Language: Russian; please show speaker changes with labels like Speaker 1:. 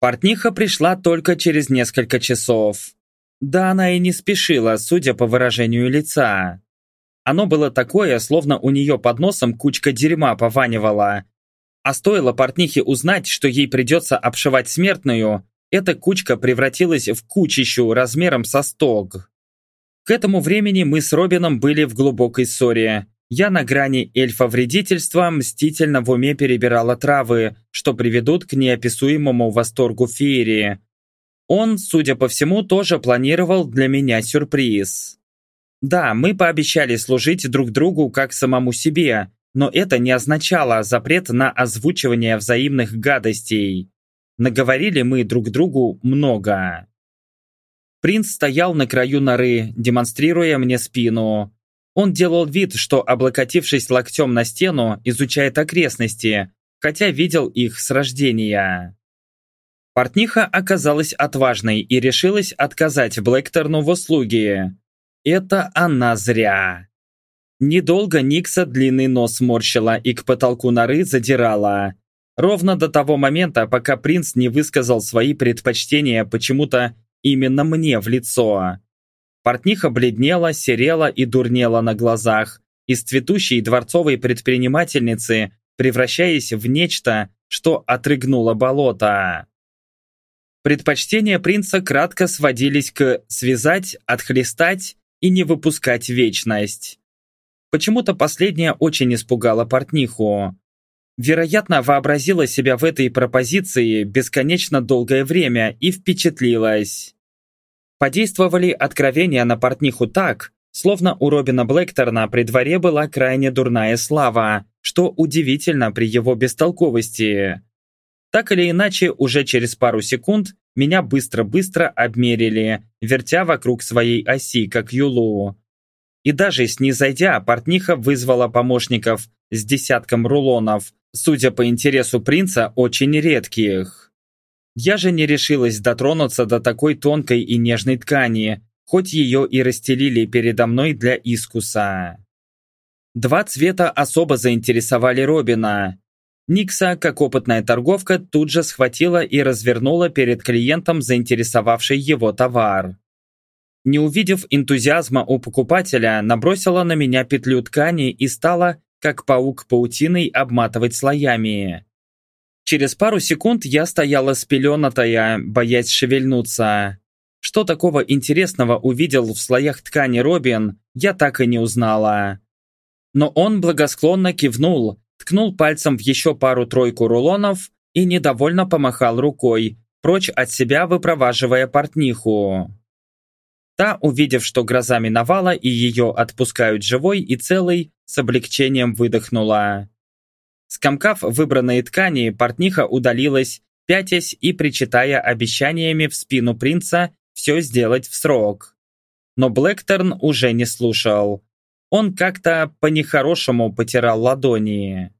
Speaker 1: Портниха пришла только через несколько часов. Да она и не спешила, судя по выражению лица. Оно было такое, словно у нее под носом кучка дерьма пованивала. А стоило портнихе узнать, что ей придется обшивать смертную, эта кучка превратилась в кучищу размером со стог. К этому времени мы с Робином были в глубокой ссоре. Я на грани эльфа-вредительства мстительно в уме перебирала травы, что приведут к неописуемому восторгу феерии. Он, судя по всему, тоже планировал для меня сюрприз. Да, мы пообещали служить друг другу как самому себе, но это не означало запрет на озвучивание взаимных гадостей. Наговорили мы друг другу много. Принц стоял на краю норы, демонстрируя мне спину. Он делал вид, что, облокотившись локтем на стену, изучает окрестности, хотя видел их с рождения. Портниха оказалась отважной и решилась отказать Блэкторну в услуге. Это она зря. Недолго Никса длинный нос морщила и к потолку норы задирала. Ровно до того момента, пока принц не высказал свои предпочтения почему-то именно мне в лицо. Портниха бледнела, серела и дурнела на глазах, из цветущей дворцовой предпринимательницы, превращаясь в нечто, что отрыгнуло болото. Предпочтения принца кратко сводились к связать, отхлестать и не выпускать вечность. Почему-то последнее очень испугало портниху. Вероятно, вообразила себя в этой пропозиции бесконечно долгое время и впечатлилась. Подействовали откровения на портниху так, словно у Робина Блэкторна при дворе была крайне дурная слава, что удивительно при его бестолковости. Так или иначе, уже через пару секунд меня быстро-быстро обмерили, вертя вокруг своей оси, как юлу. И даже снизойдя, портниха вызвала помощников с десятком рулонов, судя по интересу принца, очень редких. Я же не решилась дотронуться до такой тонкой и нежной ткани, хоть ее и расстелили передо мной для искуса. Два цвета особо заинтересовали Робина. Никса, как опытная торговка, тут же схватила и развернула перед клиентом заинтересовавший его товар. Не увидев энтузиазма у покупателя, набросила на меня петлю ткани и стала, как паук паутиной, обматывать слоями. Через пару секунд я стояла спеленатая, боясь шевельнуться. Что такого интересного увидел в слоях ткани Робин, я так и не узнала. Но он благосклонно кивнул, ткнул пальцем в еще пару-тройку рулонов и недовольно помахал рукой, прочь от себя выпроваживая портниху. Та, увидев, что гроза миновала и ее отпускают живой и целой, с облегчением выдохнула. Скомкав выбранные ткани, портниха удалилась, пятясь и причитая обещаниями в спину принца все сделать в срок. Но Блэкторн уже не слушал. Он как-то по-нехорошему потирал ладони.